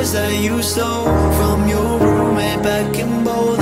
flowers that you stole from your roommate back in Boulder.